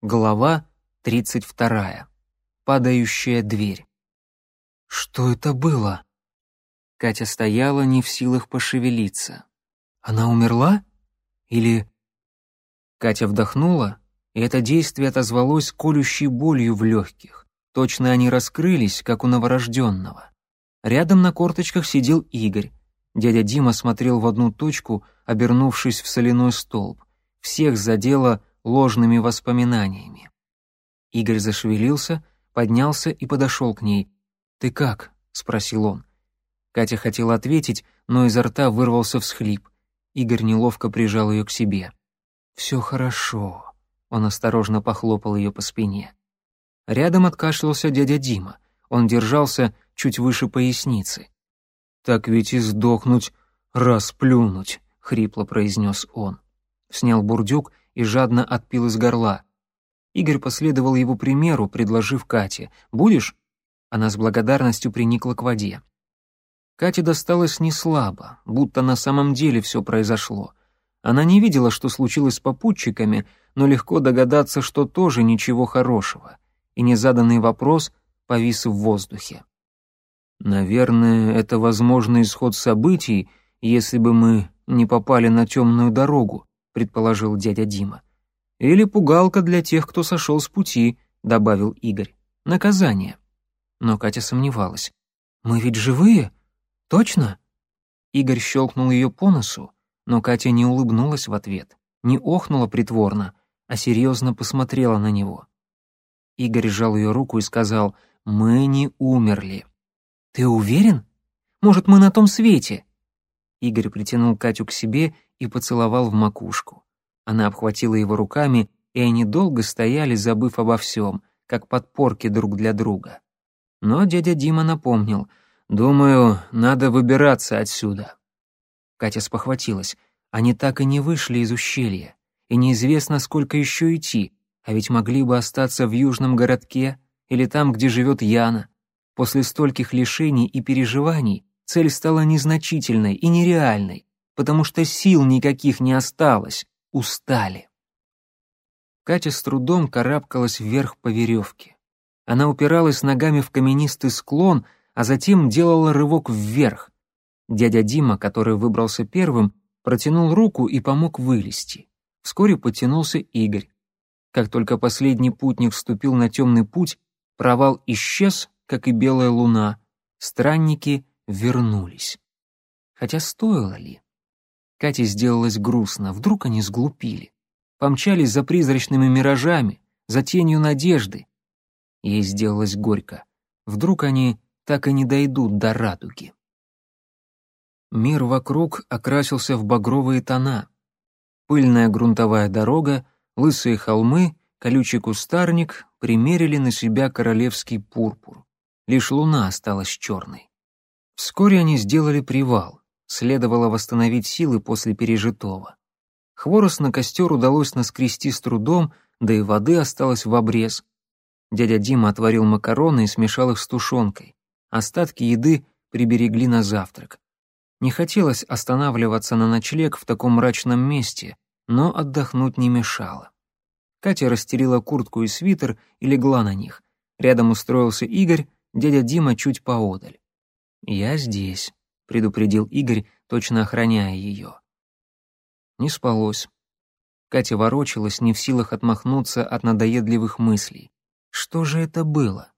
Глава 32. Падающая дверь. Что это было? Катя стояла не в силах пошевелиться. Она умерла? Или... Катя вдохнула, и это действие отозвалось колющей болью в легких. Точно они раскрылись, как у новорожденного. Рядом на корточках сидел Игорь. Дядя Дима смотрел в одну точку, обернувшись в соляной столб. Всех задело ложными воспоминаниями. Игорь зашевелился, поднялся и подошел к ней. «Ты как?» — спросил он. Катя хотела ответить, но изо рта вырвался всхлип. Игорь неловко прижал ее к себе. «Все хорошо», — он осторожно похлопал ее по спине. Рядом откашлялся дядя Дима. Он держался чуть выше поясницы. «Так ведь и сдохнуть, расплюнуть», — хрипло произнес он. Снял бурдюк и жадно отпил из горла. Игорь последовал его примеру, предложив Кате «Будешь?». Она с благодарностью приникла к воде. Кате досталось не слабо, будто на самом деле все произошло. Она не видела, что случилось с попутчиками, но легко догадаться, что тоже ничего хорошего. И незаданный вопрос повис в воздухе. «Наверное, это возможный исход событий, если бы мы не попали на темную дорогу», предположил дядя Дима. Или пугалка для тех, кто сошел с пути, добавил Игорь. Наказание. Но Катя сомневалась. Мы ведь живые? Точно? Игорь щелкнул ее по носу, но Катя не улыбнулась в ответ, не охнула притворно, а серьезно посмотрела на него. Игорь сжал ее руку и сказал, «Мы не умерли». «Ты уверен? Может, мы на том свете?» Игорь притянул Катю к себе и поцеловал в макушку. Она обхватила его руками, и они долго стояли, забыв обо всем, как подпорки друг для друга. Но дядя Дима напомнил, «Думаю, надо выбираться отсюда». Катя спохватилась. Они так и не вышли из ущелья, и неизвестно, сколько еще идти, а ведь могли бы остаться в южном городке или там, где живет Яна. После стольких лишений и переживаний цель стала незначительной и нереальной, потому что сил никаких не осталось, устали. Катя с трудом карабкалась вверх по веревке. Она упиралась ногами в каменистый склон, а затем делала рывок вверх. Дядя Дима, который выбрался первым, протянул руку и помог вылезти. Вскоре подтянулся Игорь. Как только последний путник вступил на темный путь, провал исчез, как и белая луна. Странники вернулись. Хотя стоило ли? Кате сделалось грустно, вдруг они сглупили. Помчались за призрачными миражами, за тенью надежды. Ей сделалось горько. Вдруг они так и не дойдут до радуги. Мир вокруг окрасился в багровые тона. Пыльная грунтовая дорога, лысые холмы, колючий кустарник примерили на себя королевский пурпур. Лишь луна осталась черной. Вскоре они сделали привал. Следовало восстановить силы после пережитого. Хворост на костер удалось наскрести с трудом, да и воды осталось в обрез. Дядя Дима отварил макароны и смешал их с тушенкой. Остатки еды приберегли на завтрак. Не хотелось останавливаться на ночлег в таком мрачном месте, но отдохнуть не мешало. Катя растерила куртку и свитер и легла на них. Рядом устроился Игорь, дядя Дима чуть поодаль. «Я здесь», предупредил Игорь, точно охраняя ее. Не спалось. Катя ворочалась, не в силах отмахнуться от надоедливых мыслей. Что же это было?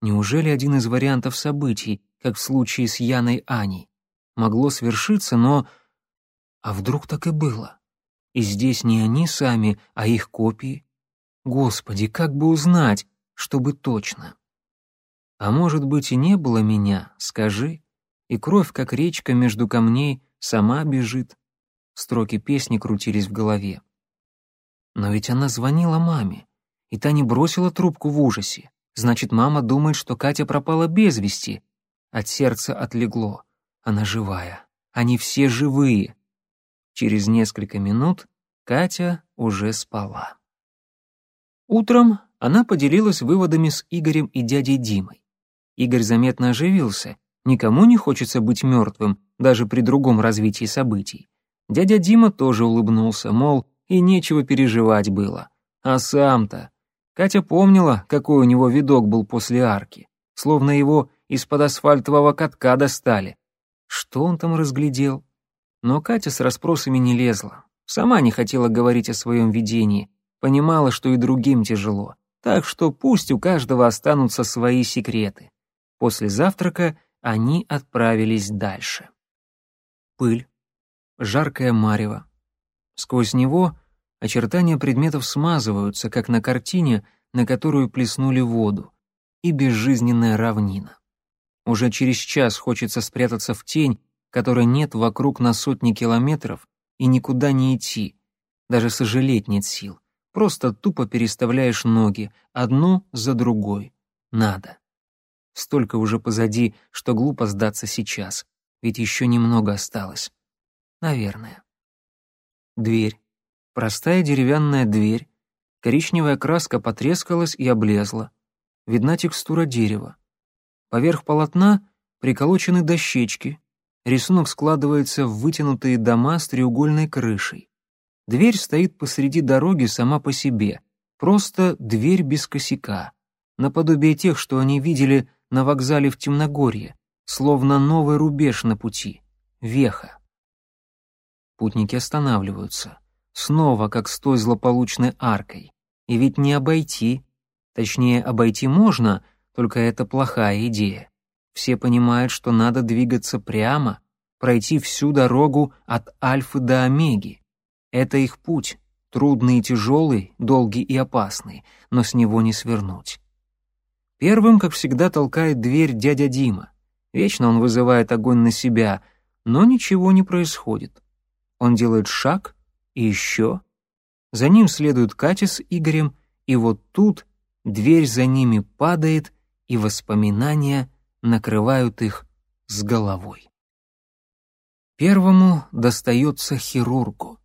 Неужели один из вариантов событий, как в случае с Яной Аней? Могло свершиться, но... А вдруг так и было? И здесь не они сами, а их копии? Господи, как бы узнать, чтобы точно? А может быть и не было меня, скажи? и кровь, как речка между камней, сама бежит. Строки песни крутились в голове. Но ведь она звонила маме, и та не бросила трубку в ужасе. Значит, мама думает, что Катя пропала без вести. От сердца отлегло. Она живая. Они все живые. Через несколько минут Катя уже спала. Утром она поделилась выводами с Игорем и дядей Димой. Игорь заметно оживился Никому не хочется быть мертвым, даже при другом развитии событий. Дядя Дима тоже улыбнулся, мол, и нечего переживать было. А сам-то, Катя помнила, какой у него видок был после арки, словно его из-под асфальтового катка достали. Что он там разглядел? Но Катя с расспросами не лезла. Сама не хотела говорить о своем видении, понимала, что и другим тяжело. Так что пусть у каждого останутся свои секреты. После завтрака они отправились дальше. Пыль, жаркое марево. Сквозь него очертания предметов смазываются, как на картине, на которую плеснули воду, и безжизненная равнина. Уже через час хочется спрятаться в тень, которой нет вокруг на сотни километров, и никуда не идти. Даже сожалеть нет сил. Просто тупо переставляешь ноги, одну за другой. Надо. Столько уже позади, что глупо сдаться сейчас, ведь еще немного осталось. Наверное. Дверь. Простая деревянная дверь. Коричневая краска потрескалась и облезла. Видна текстура дерева. Поверх полотна приколочены дощечки. Рисунок складывается в вытянутые дома с треугольной крышей. Дверь стоит посреди дороги сама по себе. Просто дверь без косяка. Наподобие тех, что они видели на вокзале в Темногорье. Словно новый рубеж на пути. Веха. Путники останавливаются. Снова, как с той злополучной аркой. И ведь не обойти. Точнее, обойти можно, только это плохая идея. Все понимают, что надо двигаться прямо, пройти всю дорогу от Альфы до Омеги. Это их путь, трудный и тяжелый, долгий и опасный, но с него не свернуть. Первым, как всегда, толкает дверь дядя Дима. Вечно он вызывает огонь на себя, но ничего не происходит. Он делает шаг и еще. За ним следует Катя с Игорем, и вот тут дверь за ними падает, и воспоминания накрывают их с головой. Первому достается хирургу.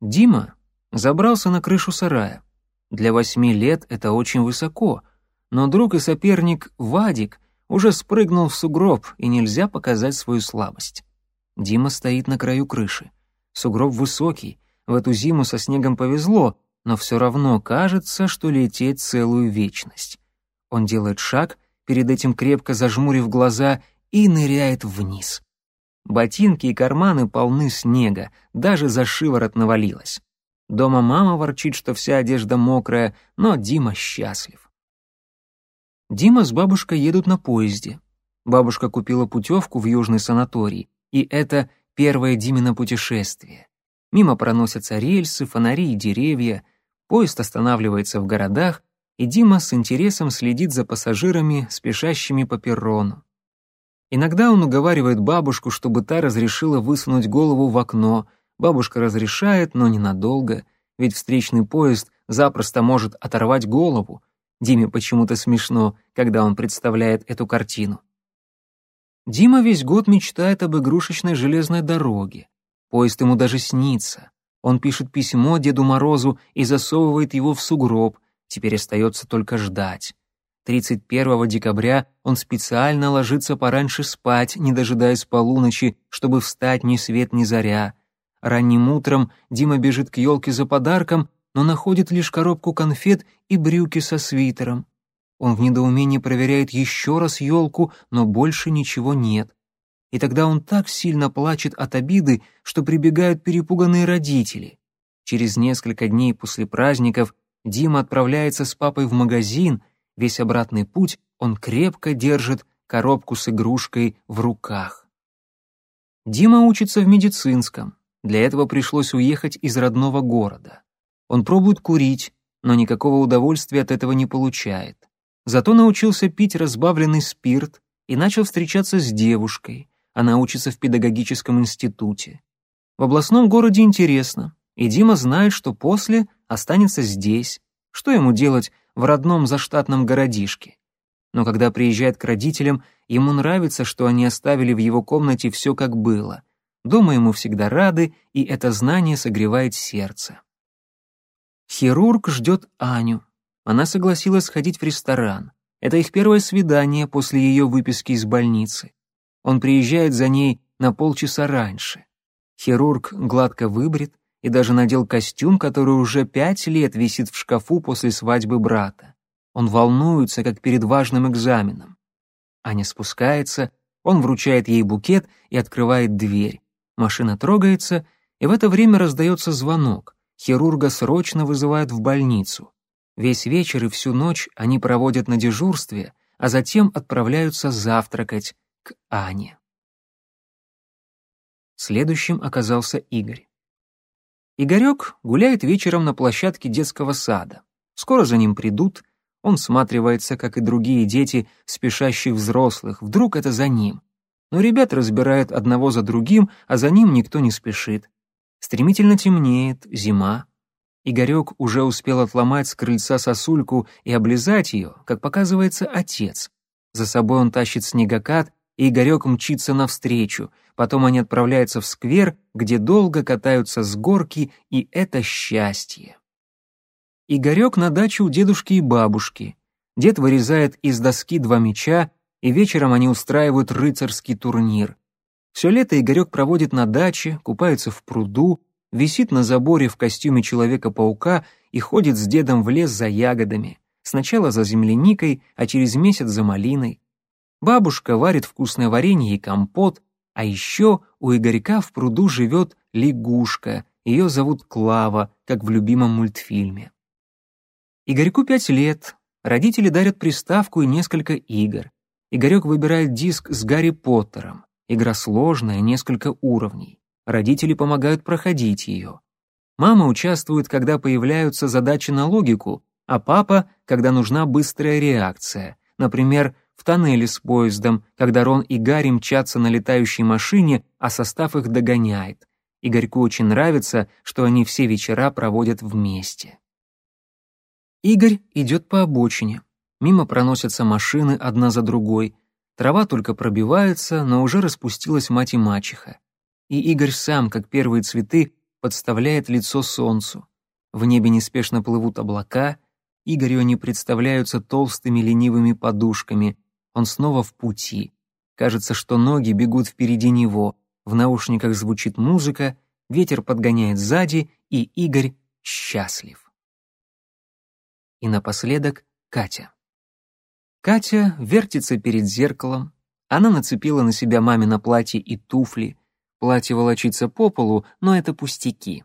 Дима забрался на крышу сарая. Для восьми лет это очень высоко, но друг и соперник Вадик уже спрыгнул в сугроб, и нельзя показать свою слабость. Дима стоит на краю крыши. Сугроб высокий, в эту зиму со снегом повезло, но все равно кажется, что лететь целую вечность. Он делает шаг, перед этим крепко зажмурив глаза, и ныряет вниз. Ботинки и карманы полны снега, даже за шиворот навалилось. Дома мама ворчит, что вся одежда мокрая, но Дима счастлив. Дима с бабушкой едут на поезде. Бабушка купила путевку в южный санаторий, и это первое Димино путешествие. Мимо проносятся рельсы, фонари и деревья, поезд останавливается в городах, и Дима с интересом следит за пассажирами, спешащими по перрону. Иногда он уговаривает бабушку, чтобы та разрешила высунуть голову в окно. Бабушка разрешает, но ненадолго, ведь встречный поезд запросто может оторвать голову. Диме почему-то смешно, когда он представляет эту картину. Дима весь год мечтает об игрушечной железной дороге. Поезд ему даже снится. Он пишет письмо Деду Морозу и засовывает его в сугроб. Теперь остается только ждать. 31 декабря он специально ложится пораньше спать, не дожидаясь полуночи, чтобы встать ни свет ни заря. Ранним утром Дима бежит к елке за подарком, но находит лишь коробку конфет и брюки со свитером. Он в недоумении проверяет еще раз елку, но больше ничего нет. И тогда он так сильно плачет от обиды, что прибегают перепуганные родители. Через несколько дней после праздников Дима отправляется с папой в магазин, весь обратный путь он крепко держит коробку с игрушкой в руках. Дима учится в медицинском, для этого пришлось уехать из родного города. Он пробует курить, но никакого удовольствия от этого не получает. Зато научился пить разбавленный спирт и начал встречаться с девушкой. Она учится в педагогическом институте. В областном городе интересно, и Дима знает, что после останется здесь. Что ему делать в родном заштатном городишке? Но когда приезжает к родителям, ему нравится, что они оставили в его комнате все как было. Дома ему всегда рады, и это знание согревает сердце. Хирург ждет Аню, она согласилась сходить в ресторан. Это их первое свидание после ее выписки из больницы. Он приезжает за ней на полчаса раньше. Хирург гладко выбрит, и даже надел костюм, который уже пять лет висит в шкафу после свадьбы брата. Он волнуется, как перед важным экзаменом. Аня спускается, он вручает ей букет и открывает дверь. Машина трогается, и в это время раздается звонок. Хирурга срочно вызывают в больницу. Весь вечер и всю ночь они проводят на дежурстве, а затем отправляются завтракать к Ане. Следующим оказался Игорь. Игорек гуляет вечером на площадке детского сада. Скоро за ним придут, он всматривается, как и другие дети, спешащих взрослых, вдруг это за ним. Но ребят разбирают одного за другим, а за ним никто не спешит. Стремительно темнеет, зима. Игорек уже успел отломать с крыльца сосульку и облизать ее, как показывается отец. За собой он тащит снегокат, и Игорек мчится навстречу. Потом они отправляются в сквер, где долго катаются с горки, и это счастье. Игорек на даче у дедушки и бабушки. Дед вырезает из доски два меча, и вечером они устраивают рыцарский турнир. Все лето Игорек проводит на даче, купается в пруду, висит на заборе в костюме Человека-паука и ходит с дедом в лес за ягодами. Сначала за земляникой, а через месяц за малиной. Бабушка варит вкусное варенье и компот, а еще у Игорька в пруду живет лягушка, ее зовут Клава, как в любимом мультфильме. Игорьку пять лет, родители дарят приставку и несколько игр. Игорек выбирает диск с Гарри Поттером. Игра сложная, несколько уровней. Родители помогают проходить ее. Мама участвует, когда появляются задачи на логику, а папа, когда нужна быстрая реакция. Например, в тоннеле с поездом, когда Рон и Гарри мчатся на летающей машине, а состав их догоняет. Игорьку очень нравится, что они все вечера проводят вместе. Игорь идет по обочине. Мимо проносятся машины одна за другой. Трава только пробивается, но уже распустилась мать и мачеха. И Игорь сам, как первые цветы, подставляет лицо солнцу. В небе неспешно плывут облака, Игорю они представляются толстыми ленивыми подушками. Он снова в пути. Кажется, что ноги бегут впереди него. В наушниках звучит музыка, ветер подгоняет сзади, и Игорь счастлив. И напоследок Катя. Катя вертится перед зеркалом. Она нацепила на себя мамино платье и туфли. Платье волочится по полу, но это пустяки.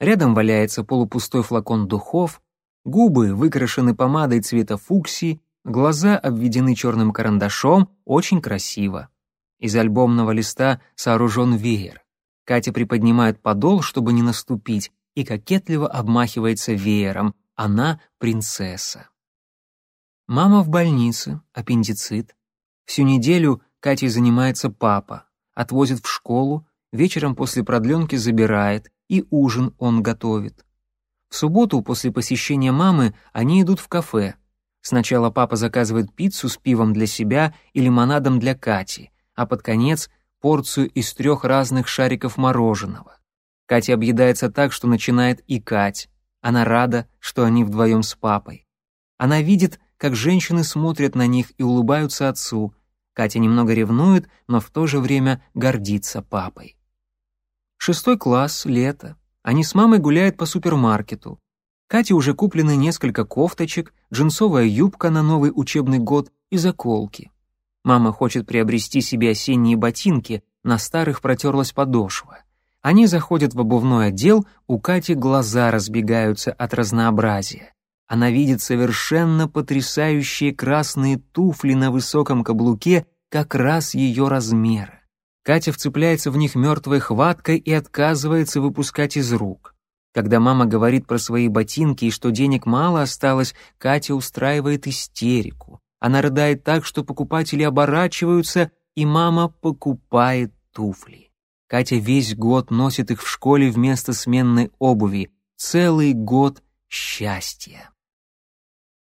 Рядом валяется полупустой флакон духов, губы выкрашены помадой цвета фуксии, глаза обведены черным карандашом, очень красиво. Из альбомного листа сооружен веер. Катя приподнимает подол, чтобы не наступить, и кокетливо обмахивается веером, она принцесса. Мама в больнице, аппендицит. Всю неделю Катей занимается папа. Отвозит в школу, вечером после продленки забирает, и ужин он готовит. В субботу после посещения мамы они идут в кафе. Сначала папа заказывает пиццу с пивом для себя и лимонадом для Кати, а под конец порцию из трех разных шариков мороженого. Катя объедается так, что начинает икать. Она рада, что они вдвоем с папой. Она видит, как женщины смотрят на них и улыбаются отцу. Катя немного ревнует, но в то же время гордится папой. Шестой класс, лето. Они с мамой гуляют по супермаркету. Кате уже куплены несколько кофточек, джинсовая юбка на новый учебный год и заколки. Мама хочет приобрести себе осенние ботинки, на старых протерлась подошва. Они заходят в обувной отдел, у Кати глаза разбегаются от разнообразия. Она видит совершенно потрясающие красные туфли на высоком каблуке, как раз ее размера. Катя вцепляется в них мертвой хваткой и отказывается выпускать из рук. Когда мама говорит про свои ботинки и что денег мало осталось, Катя устраивает истерику. Она рыдает так, что покупатели оборачиваются, и мама покупает туфли. Катя весь год носит их в школе вместо сменной обуви. Целый год счастья.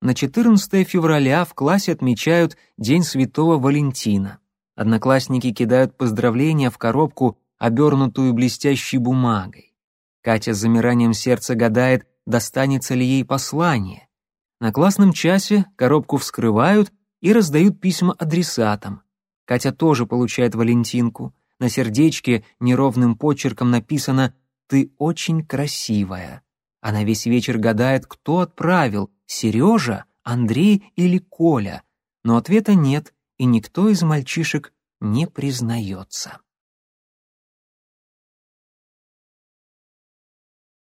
На 14 февраля в классе отмечают День Святого Валентина. Одноклассники кидают поздравления в коробку, обернутую блестящей бумагой. Катя с замиранием сердца гадает, достанется ли ей послание. На классном часе коробку вскрывают и раздают письма адресатам. Катя тоже получает Валентинку. На сердечке неровным почерком написано «Ты очень красивая». Она весь вечер гадает, кто отправил, Сережа, Андрей или Коля. Но ответа нет, и никто из мальчишек не признается.